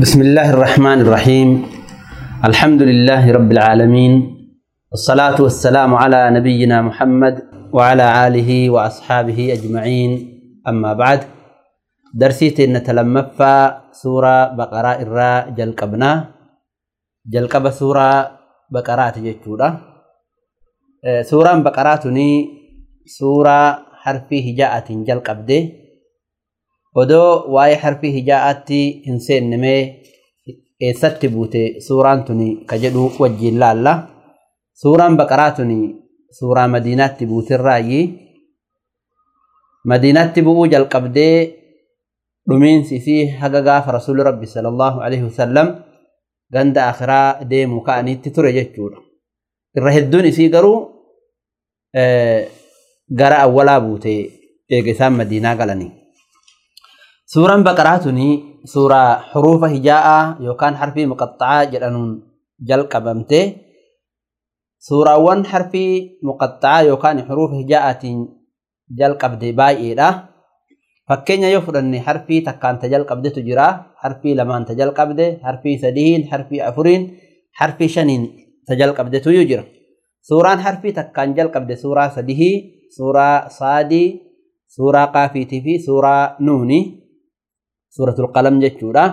بسم الله الرحمن الرحيم الحمد لله رب العالمين والصلاة والسلام على نبينا محمد وعلى آله وأصحابه أجمعين أما بعد درسيت إن تلمفا سورة بقرة الراء جلقبنا جلقب سورة بقرة تجتورة سورة بقراتني سورة حرفي هجاءة جلقبده odoo waa'ee harfii hijaa'aatti hin seennimee eessatti buute suuraan tuni ka jedhu wajjiin laalla. Suuraan baqaraa tuni suuraa madiinaatti buutirraayi. Madiinaatti bu'uu jalqabdee dhumiinsi isii haga gaafa rasuulli rabbi sallallahu alaihi wasallam ganda akhiraa deemu ka'aniitti ture jechuudha. Irra hedduun isii garuu gara awwalaa buute eega isaan madiinaa galanii. Suuraan baqaraa tuni suuraa xuruufa hijaa'aa yookaan harfii muqaxxa'aa jedhanuun jalqabamte suuraawwan harfii muqaxxa'aa yookaan xuruufa hijaa'aatiin jalqabde baay'eedha. Fakkeenya yoo fudhanne harfii takkaan ta jalqabdetu jira. Harfii lamaan ta jalqabde, harfii sadiin, harfii afuriin, harfii shaniin ta jalqabdetu jira. Suuraan harfii takkaan jalqabde suuraa sadihii, suuraa saadii, suuraa qaafiitii fi suuraa nuuni. Suuratul qalam jechuudha.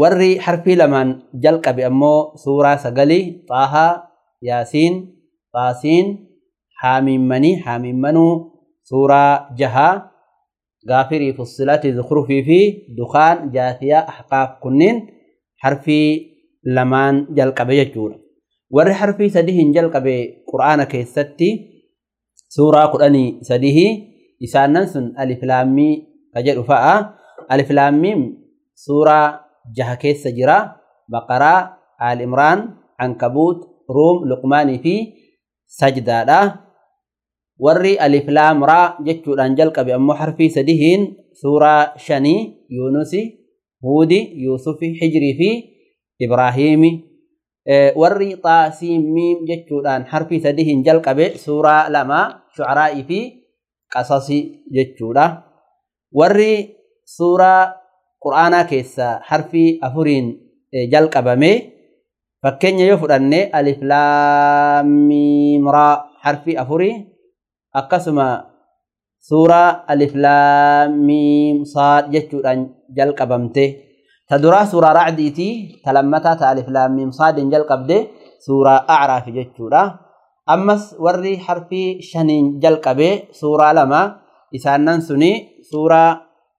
Warri harfii lamaan jalqabe ammoo suuraa sagalii xaahaa, yaasiin, xaasiin, haamiimmanii, haamiimmanuu, suuraa jahaa, gaafirii, fussilatii, zukrufii fi dukaan, jaathiyaa, ahqaaf kunniin harfii lamaan jalqabe jechuudha. Warri harfii sadihiin jalqabe qura'aana keessatti suuraa kudhanii sadihii isaannan sun alif laammii ka jedhu fa'a. Alif laammiim suuraa jaha keessa jira baqaraa aal imraan ankabuut ruum luqmaanii fi sajdaadha warri alif laam raa jechuudhaan jalqabe ammoo harfii sadihiin suuraa shanii yuunusi huudi yuusufi hijrii fi ibraahiimi warri xaasiimiim jechuudhaan harfii sadihiin jalqabe suuraa lama shucaraa'ii fi qasasi jechuudha warri suuraa qur'aanaa keessaa harfii afuriin jalqabame fakkeenya yoo fudhanne alif laamiimraa harfii afurii akkasuma suuraa alif laamiim saad jechuudhaan jalqabamte ta duraa suuraa racdiitii ta lammataa ta alif laamiim saadiin jalqabde suuraa acraafi jechuudha ammas warri harfii shaniin jalqabe suuraa lama isaannan suni suuraa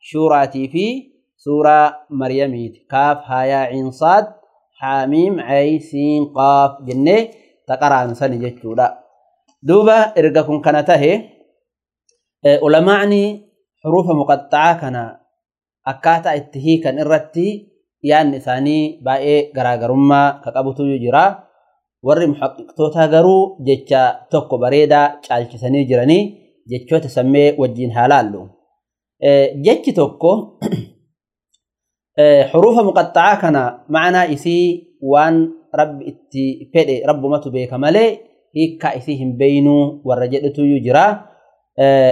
shuuraatii fi suuraa maryamiiti kaaf hayaa ciinsaad haamiim caysiin qaaf jennee taqaraan sani jechuudha duuba erga kun kana tahe ulamaa'ni xuruufa muqaxxa'aa kana akkaataa itti hiikan irratti yaanni isaanii baay'ee garaagarummaa ka qabutu jira warri muxaqiqtoota garuu jecha tokko bareedaa caalchisanii jiranii jechoota sammee wajjiin haa laallu. Jechi tokko xuruufa muqaxxa'aa kana ma'anaa isii waan rabbi itti fedhe rabbumatu beeka malee hiikkaa isii hin beeynuu warra jedhutu jira.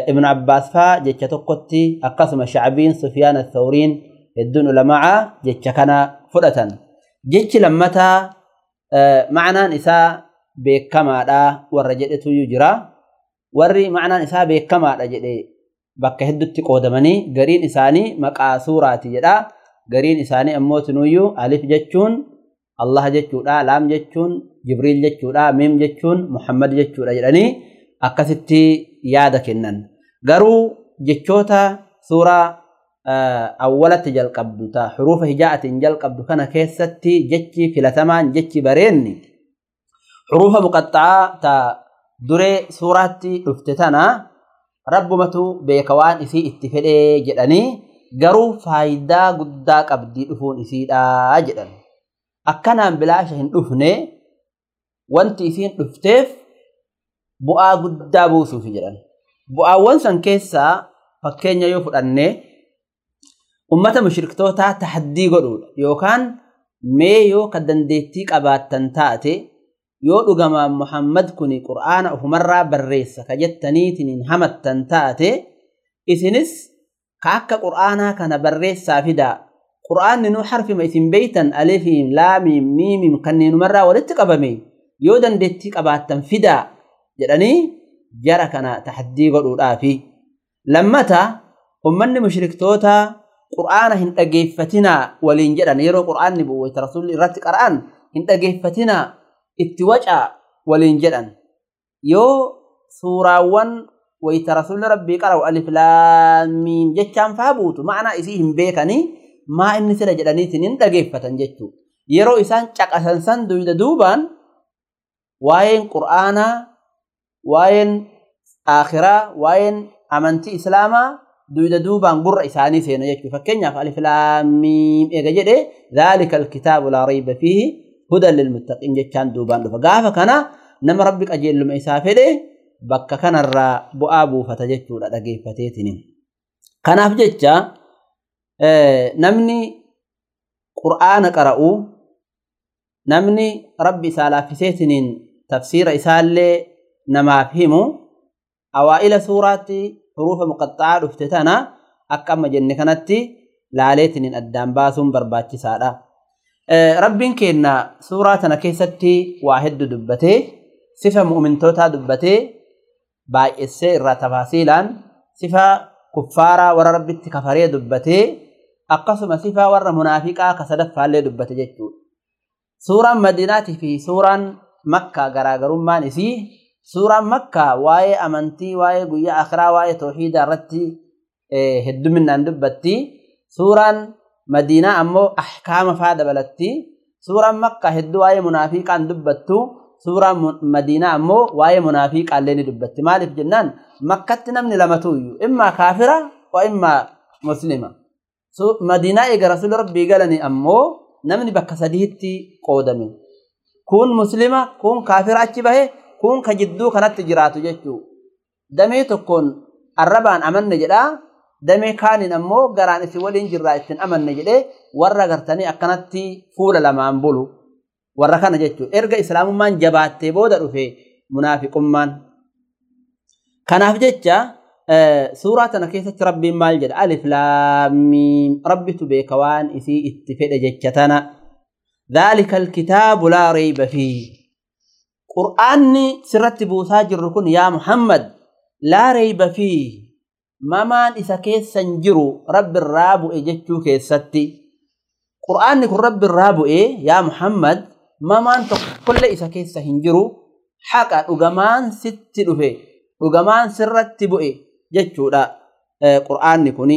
Ibn Abbaas faa jecha tokkotti akkasuma Shacbiin Sufyaan Athawriin hedduun ulamaa jecha kana fudhatan. Jechi lammataa ma'anaan isaa beekamaadha warra jedhutu jira. Warri ma'anaan isaa beekamaadha jedhee bakka heddutti qoodamanii gariin isaanii maqaa suuraati jedha. Gariin isaanii ammoo tunuyyuu alif jechuun Allah jechuudha, laam jechuun Jibriil jechuudha, miim jechuun Muhammad jechuudha jedhanii akkasitti yaada kennan. Garuu jechoota suuraa awwalatti jalqabdu ta xuruufa hijaa'atiin jalqabdu kana keessatti jechi filatamaan jechi bareenni xuruufa muqaxxa'aa ta duree suuraatti dhufte tana rabbumatu beeka waan isii itti fedhee jedhanii garuu faayidaa guddaa qabdii dhufuun isiidha jedhan. Akkanaan bilaasha hin dhufne wanti isiin dhufteef bu'aa guddaa buusuuf jedhan. Bu'aawwan san keessaa fakkeenya yoo fudhanne ummata mushriktootaa tahaddii godhuudha yookaan mee yoo ka dandeettii qabaattan taate yoo dhugamaan Muhammad kun qur'aana ofumarraa barreessa ka jettaniitiin hamattan taate isinis ka akka qur'aanaa kana barreessaa fidaa qur'aanni nu harfima isin beeytan alifiim laamiim miimiim kanneenumarraa walitti qabame yoo dandeettii qabaattan fidaa jedhanii jara kana tahaddii godhuudhaafi lammata ummanni mushriktoota qur'aana hin dhageeffatinaa waliin jedhan yeroo qur'aanni bu'u irratti qara'an hin dhageeffatinaa wayta rasuulli rabbii qara'u alif laamiim jechaan faa buutu ma'anaa isii hin beekanii maa inni sila jedhaniitiin hin dhageeffatan jechuu yeroo isaan caqasan san duyda duubaan waa'een qur'aanaa waa'een akhiraa waa'een amantii islaamaa duyda duubaan gurra isaanii seena jechuu fakkeenyaaf alif laamiim eega jedhe dhaalika alkitaabu laa rayba fiihi jechaan duubaan dhufa gaafa kana nama rabbi qajeelluma isaa fedhe bakka kanarraa bu'aa buufata jechuudha dhageeffateetini kanaaf jecha namni qur'aana qara'u namni rabbi isaa laaffiseetiniin tafsiira isaallee namaaf himu awaa'ila suuraatti hurufa muqaxxa'aa dhufte tana akka amma jenne kanatti laaleetiniin addaan baasuun barbaachisaadha. Rabbiin keenna suuraa tana keessatti waa hedduu dubbatee sifa mu'mintootaa dubbatee baay'essee irraa tafaasiilaan sifa kuffaaraa warra rabbitti kafaree dubbatee akkasuma sifa warra munaafiqaa ka sadaffaallee dubbate jechuudha. Suuraan Madiinaatii fi suuraan Makkaa garaagarummaan isii suuraan Makkaa waa'ee amantii, waa'ee guyyaa akhiraa, waa'ee tooxiidaa irratti hedduminaan dubbatti. Suuraan Madiinaa ammoo ahkaama faa dabalatti. Suuraan Makkaa hedduu waa'ee munaafiqaan dubbattu. Suuraan Madiinaa ammoo waa'ee munaafiqaallee ni dubbatti. Maaliif jennaan Makkatti namni lamatu iyyuu immaa kaafira wa immaa muslima. Madiinaa eega rasuulli rabbii galanii ammoo namni bakka sadiitti qoodame. Kun muslima, kun kaafira achi bahe, kun ka jidduu kanatti jiraatu jechuu. Damee tokkoon amanne jedhaa. Damee kaaniin ammoo garaan isin waliin jirraa ittiin amanne jedhee warra gartanii akkanatti fuula lamaan bulu. Warra kana jechuudha. Erga islaamummaan jabaattee booda dhufe munaafiqummaan. Kanaaf jecha suuraa tana keessatti rabbiin maal jedha? Alif laamiim rabbitu beeka waan isii itti fedhe jecha tana. ذلك الكتاب لا ريب فيه قرآني سرت بوسا جركن يا محمد لا ريب فيه ممان إذا كيسا نجرو رب الرابو إجتو كيساتي قرآن يقول رب الرابو إيه يا محمد ممان كل إذا كيسا نجرو حقا أغمان ستي لفي أغمان سرتبو إيه جتو لا قرآن يقول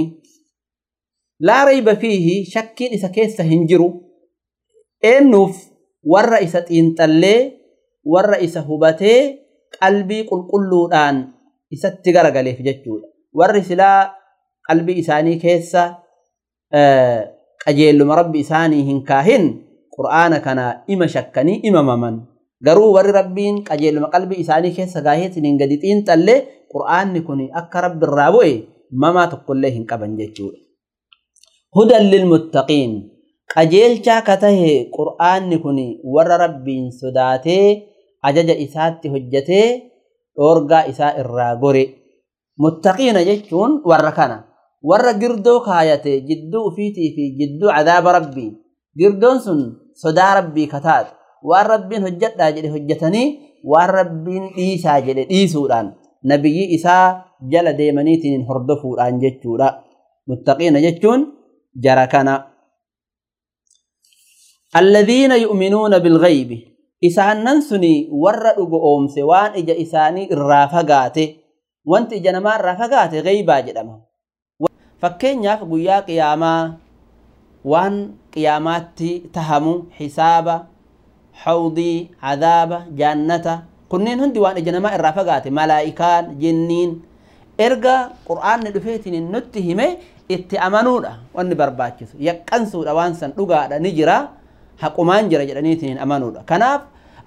لا ريب فيه شك إذا كيسا نجرو إنوف والرئيسة إنتالي والرئيسة هباتي قلبي قل قلو الآن إذا تقرق لي في جتو warri silaa qalbii isaanii keessa qajeelluma rabbi isaanii hin kaahin qur'aana kana ima shakkanii imamaman garuu warri rabbiin qajeelluma qalbii isaanii keessa gaaheetiin hin gadi xiinxalle qur'aanni kun akka rabbi irraa bu'e mamaa tokkollee hin qaban jechuudha. Hudan lilmuttaqiin qajeelchaa ka tahe qur'aanni kun warra rabbiin sodaatee ajaja isaatti hojjetee dhoorgaa isaa irraa gore. Muttaqiina jechuun warra kana warra girdoo kaayate jidduu ufiitii fi jidduu cadaaba rabbii girdoon sun sodaa rabbii kataate waan rabbiin hojjedhaa jedhe hojjetanii waan rabbiin dhiisaa jedhe dhiisuudhaan nabiyyi isaa jala deemaniitiin hordofuudhaan jechuudha muttaqiina jechuun jara kana الذين يؤمنون بالغيب إسانن سني ور waan ija isaanii irraa fagaate وانت جنما رفقات غيبا جدما فكين ياف قويا قياما وان قياماتي تهمو حسابا حوضي عذابا جانتا قنين هندي وان جنمار رفقات ملائكان جنين ارغا قرآن ندفتين نتهمي اتي امانونا وان برباكسو يقنسو دوانسان لغا نجرا حقو منجرا جدنيتين امانونا كناف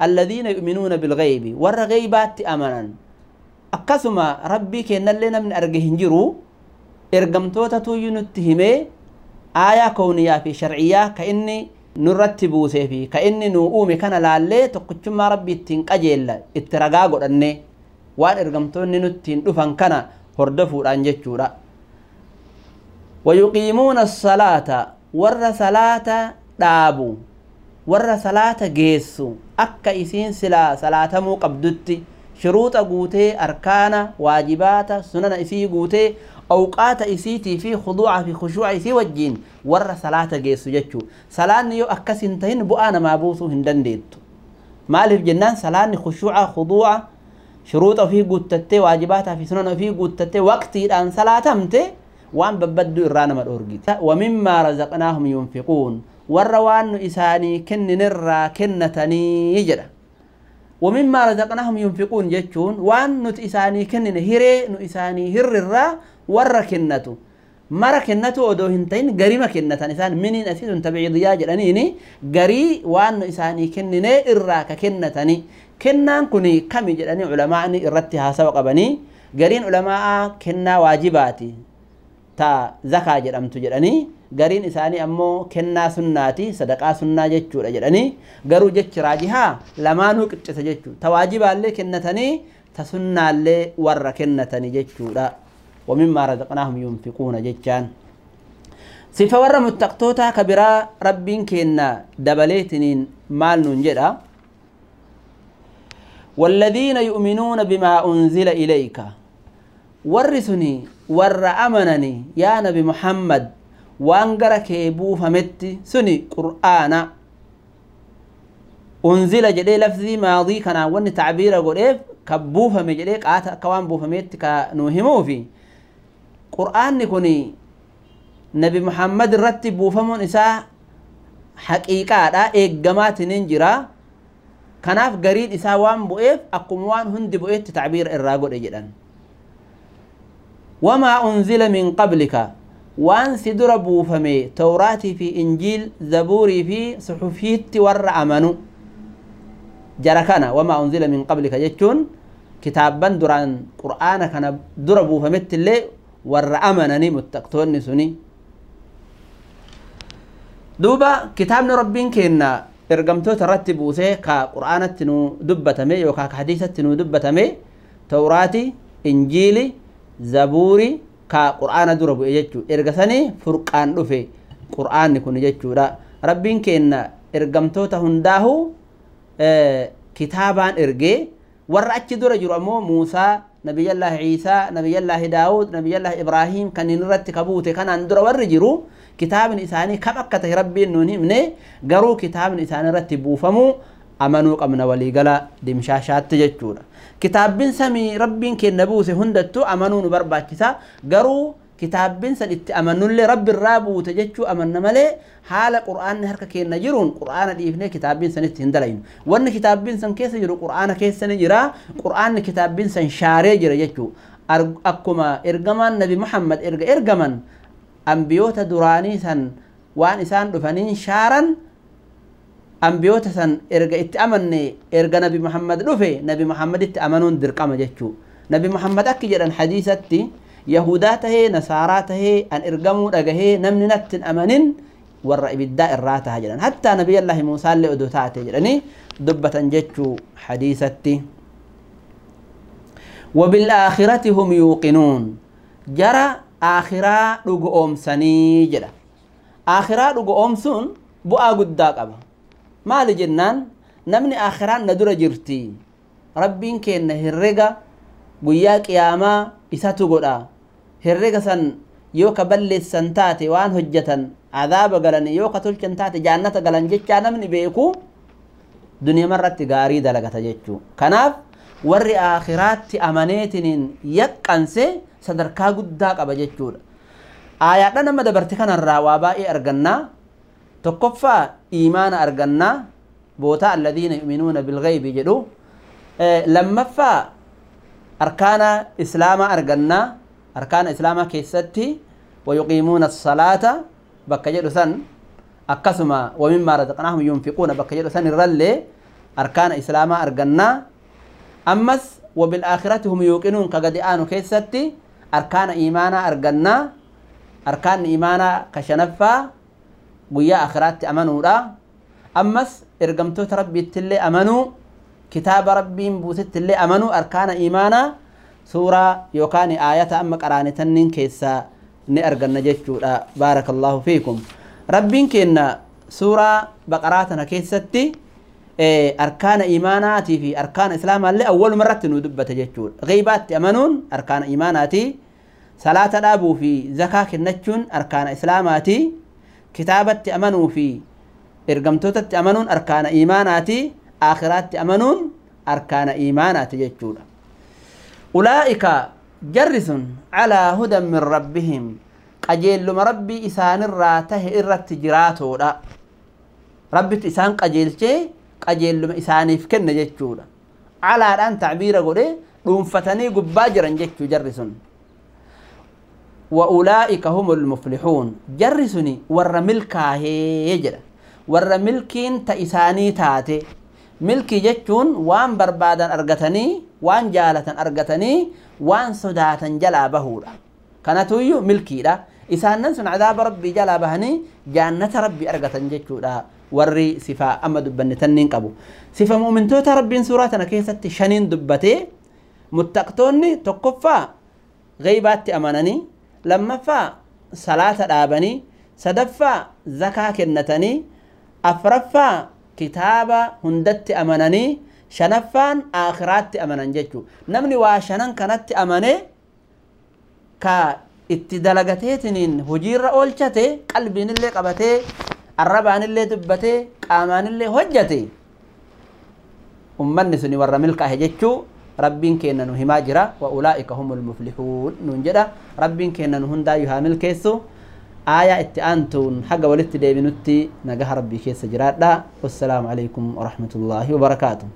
الذين يؤمنون بالغيب ورغيبات امانان akkasuma rabbii kennallee namni arge hin jiru ergamtoota tuyyuu nutti himee aayaa kowniyaa fi sharciyyaa ka inni nurratti buusee fi ka inni nu uume kana laallee tokkichummaa rabbii ittiin qajeella itti ragaa godhanne waan ergamtoonni nuttiin dhufan kana hordofuudhaan jechuudha. ويقيمون الصلاة warra salaata dhaabu warra salaata geessu akka isiin silaa salaatamuu qabdutti شروط قوتة أركانا واجباتا سنة إسي قوتة أوقات إسيتي في خضوع في خشوع إسي والجين ور صلاة جيسو جتشو. صلاة نيو أكس انتهن بؤانا ما بوثو هندن ديتو. مالف جنان صلاة خشوع خضوع شروط في قوتة واجبات في سنة في قوتة وقت الآن صلاة همتة وان ببدو إرانا ما الأرقيت ومما رزقناهم ينفقون. ور وان إساني كن نرى كنتني يجرى. ومما رزقناهم ينفقون جتون وأن نت إساني كنن هيري نو إساني هر الرا ور كنتو. ودو هنتين غري ما كنتان. إسان منين أسيد تبعي ضياج لأنيني غري وأن إساني كنن إرا ككنتاني. كنان كوني كم جلاني علماء إرتها سوق بني. غرين علماء كنا واجباتي. تا زكاة jedhamtu jedhanii gariin isaanii ammoo kennaa sunnaati sadaqaa sunnaa jechuudha jedhanii garuu jechi raajihaa lamaanuu qiccisa jechuu ta waajibaallee kennatanii ta sunnaallee warra kennatanii jechuudha wamimmaa razaqnaahum yunfiquuna jechaan sifa warra muttaqtootaa ka biraa rabbiin kenna dabaleetiniin maal nuun jedha والذين يؤمنون بما أنزل إليك ورثني ور أمنني يا نبي محمد وانقر كيبو فمتي سني قرآن أنزل جدي لفظي ماضي كان ون تعبير قريب كبو فمجدي قاتا كوان بو فمتي كنوهمو في قرآن كوني نبي محمد رتب بو فمون إساء حقيقة دا إيقامات ننجرا kanaaf gariin isaa waan bu'eef akkuma waan hundi bu'eetti tacbiira irraa godhe jedhan. Wamaa unzila min qablika? وان سيدربو فمي توراتي في إنجيل زبوري في صحفيتي ور أمنو. جركنا وما أنزل من قبلك جتون كتابا دران قرانا كان دربو فمت لي ور أمنني متقتون سني دوبا كتابنا ربين كنا ارغمتو ترتبو سي كا قرانا تنو دبتمي مي كا حديثة تنو دبتمي توراتي انجيلي زبوري ka qur'aana dura bu'e jechuu erga sanii furqaan dhufe qur'aanni kun jechuudha rabbiin kenna ergamtoota hundaahu kitaabaan ergee warra achi dura jiru ammoo muusaa nabiyyallaahi ciisaa nabiyyallaahi daawud nabiyyallaahi ibraahiim kanneen irratti kabuute kanaan dura warri jiru kitaabni isaanii kam akka tahe rabbiin nuun himne garuu kitaabni isaanii irratti buufamuu amanuu qabna waliigala dimshaashaatti jechuudha kitaabbiin samii rabbiin kenna buuse hundattuu amanuu nu barbaachisa garuu kitaabbiin san itti amannullee rabbi irraa buute jechuu amanna malee haala qur'aanni harka keenna jiruun qur'aana dhiifnee kitaabbiin sanitti hin dalaynu wanni kitaabbiin san keessa jiru qur'aana keessa ni jira qur'aanni kitaabbiin san shaaree jira jechuu akkuma ergamaan nabi muhammad erga ergaman ambiyoota duraanii san waan isaan dhufanii shaaran amanne erga nabi muhammad dhufe nabi muhammaditti amanuun dirqama jechuu nabi muhammad akki jedhan hadiisatti yahudaa tahee nasaaraa tahee an ergamuu dhagahee namni natti hin amanin warra ibiddaa irraa taha jedhan hattaa nabiyallaahi muusaallee odoo taate jedhanii dubbatan jechuu hadiisatti وبالآخرة هم يوقنون جرى akhiraa dhugoomsanii jedha akhiraa dhugoomsuun bu'aa guddaa qaba maali jennaan namni akhiraan na dura jirti rabbiin kenna herrega guyyaa qiyaamaa isatu godha herrega san yoo ka balleessan taate waan tolchan taate jaannata galan jechaa namni beeku duniyamarratti gaarii dalagata jechuu kanaaf warri akhiraatti amaneetiniin yaqqanse sadarkaa guddaa qaba jechuudha aayaadha nama dabarte kanarraa waa baay'ee argannaa tokkoffaa iimaana argannaa bootaa alladiina yu'minuuna bilgaybi jedhu lammaffaa arkaana islaamaa argannaa arkaana islaamaa keessatti wayuqiimuuna asalaata bakka jedhu san akkasuma wamimmaa razaqnaahum yunfiquuna bakka jedhu san irrallee arkaana islaamaa argannaa ammas وبالآخرة هم يوقنون كقد آنو كيستي أركان إيمانا أرقنا أركان إيمانا كشنفا أمس إرقمتو ربي التلي أمنوا كتاب ربي بوست اللي أمنوا أركان إيمانا سورة يوكاني آية أما قراني تنين كيسا نأرقنا جيشو بارك الله فيكم rabbiin kenna suuraa baqaraa tana keessatti arkaana imaanaatii fi arkaana islaamaallee awwaluma irratti nu dubbate jechuudha gaybaatti amanuun arkaana imaanaati salaata dhaabuu fi zakaa kennachuun arkaana kitaabatti amanuu fi ergamtootatti amanuun arkaana imaanaati akhiraatti amanuun arkaana imaanaati jechuudha ulaa'ika jarri sun calaa hudan min rabbihim qajeelluma rabbii isaanirraa tahe irratti jiraatoodha rabbitu isaan qajeelchee qajeelluma isaaniif kenne jechuudha calaadhaan tacbiira godhe dhuunfatanii gubbaa jiran jechuu jarri sun وأولئك هم المفلحون. جرسني ور ملكا هي جرا ور ملكين تإساني تاتي. ملكي جتون وان بربادا أرغتني وان جالة أرغتني وان صداتا جلا بهورا كانت ملكي لا إسان ننسون عذاب ربي جلا بهني جانة ربي أرغتا جتو لا وري صفا أما دبن تنين قبو. صفا مؤمن توتا ربي سوراتنا كيست شنين دبتي. متقتوني تقفا. غيبات lammaffaa salaata dhaabanii sadaffaa zakaa kennatanii afraffaa kitaaba hundatti amananii shanaffaan aakhiraatti amanan jechuu namni waa shanan kanatti amane ka itti dalagateetiniin hojiirra oolchate qalbiinillee qabatee arrabaanillee dubbatee qaamaanillee hojjate ummanni suni warra milkaahe jechuu ربين كينا نهما جرا وأولئك هم المفلحون ننجدا ربين كينا نهندا يهامل كيسو آية اتأنتون حق ولدت ديبنتي نجاه ربي كيس جراد والسلام عليكم ورحمة الله وبركاته